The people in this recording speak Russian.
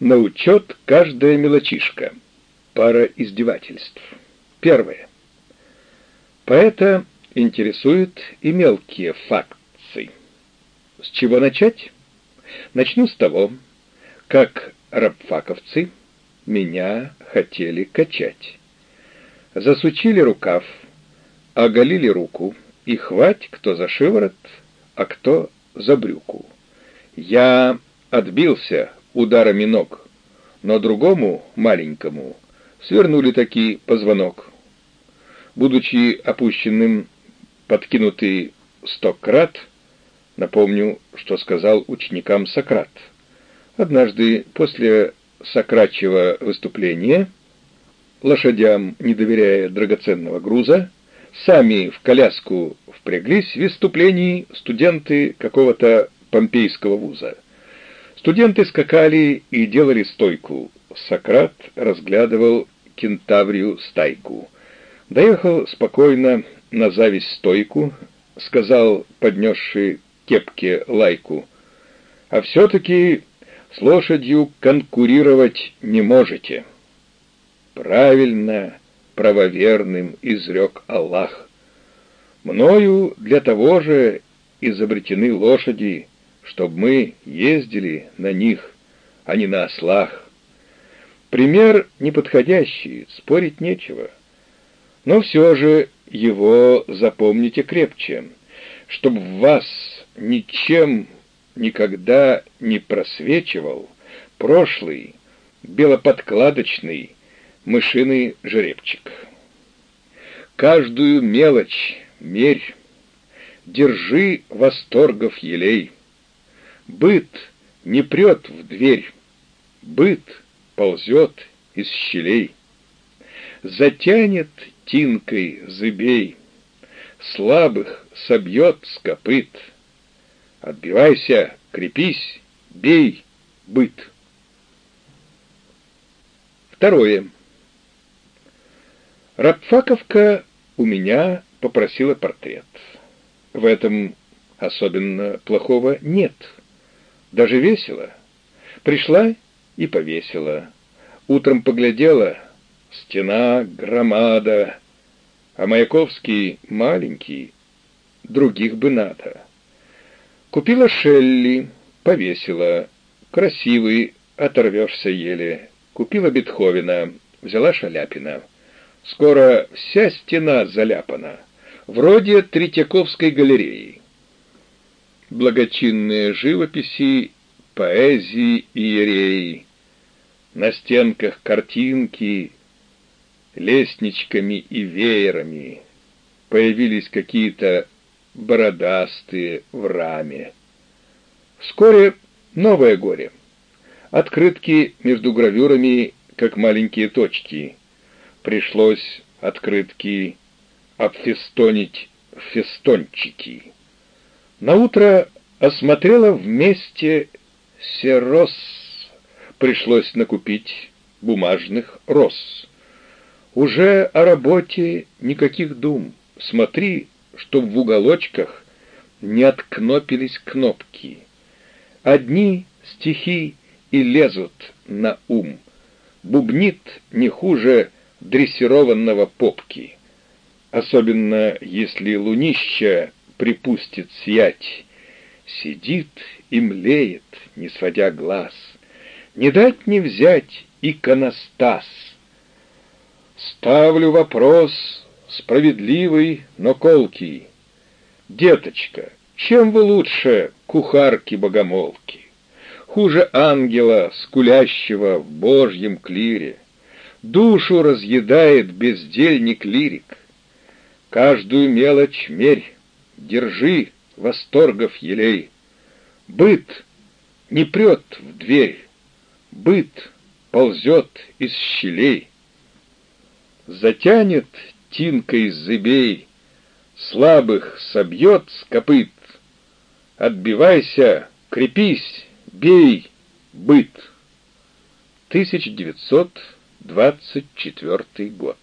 На учет каждая мелочишка. Пара издевательств. Первое. Поэта интересуют и мелкие факты. С чего начать? Начну с того, как рабфаковцы меня хотели качать. Засучили рукав, оголили руку, и хвать кто за шиворот, а кто за брюку. Я отбился ударами ног, но другому, маленькому, свернули таки позвонок. Будучи опущенным, подкинутый стократ, напомню, что сказал ученикам Сократ. Однажды после Сократчего выступления, лошадям не доверяя драгоценного груза, сами в коляску впряглись в выступлении студенты какого-то помпейского вуза. Студенты скакали и делали стойку. Сократ разглядывал кентаврию стайку. Доехал спокойно на зависть стойку, сказал, поднесший кепке лайку, «А все-таки с лошадью конкурировать не можете». Правильно, правоверным изрек Аллах. Мною для того же изобретены лошади, чтобы мы ездили на них, а не на ослах. Пример неподходящий, спорить нечего. Но все же его запомните крепче, чтобы вас ничем никогда не просвечивал прошлый белоподкладочный мышиный жеребчик. Каждую мелочь мерь, держи восторгов елей, Быт не прет в дверь, быт ползет из щелей. Затянет тинкой зыбей, слабых собьет с копыт. Отбивайся, крепись, бей, быт. Второе. Рабфаковка у меня попросила портрет. В этом особенно плохого нет — даже весело. Пришла и повесила. Утром поглядела, стена, громада, а Маяковский маленький, других бы надо. Купила Шелли, повесила, красивый, оторвешься еле. Купила Бетховена, взяла Шаляпина. Скоро вся стена заляпана, вроде Третьяковской галереи благочинные живописи, поэзии и иереи. На стенках картинки, лестничками и веерами появились какие-то бородастые в раме. Вскоре новое горе. Открытки между гравюрами, как маленькие точки. Пришлось открытки обфестонить в фестончики. Наутро осмотрела вместе серос. Пришлось накупить бумажных роз. Уже о работе никаких дум. Смотри, чтоб в уголочках не откнопились кнопки. Одни стихи и лезут на ум. Бубнит не хуже дрессированного попки. Особенно если лунища припустит сиять. Сидит и млеет, не сводя глаз. Не дать не взять иконостас. Ставлю вопрос, справедливый, но колкий. Деточка, чем вы лучше кухарки-богомолки? Хуже ангела, скулящего в божьем клире. Душу разъедает бездельник-лирик. Каждую мелочь мерь, держи восторгов елей. Быт не прет в дверь, быт ползет из щелей. Затянет тинкой зыбей, слабых собьет с копыт. Отбивайся, крепись, бей, быт. 1924 год.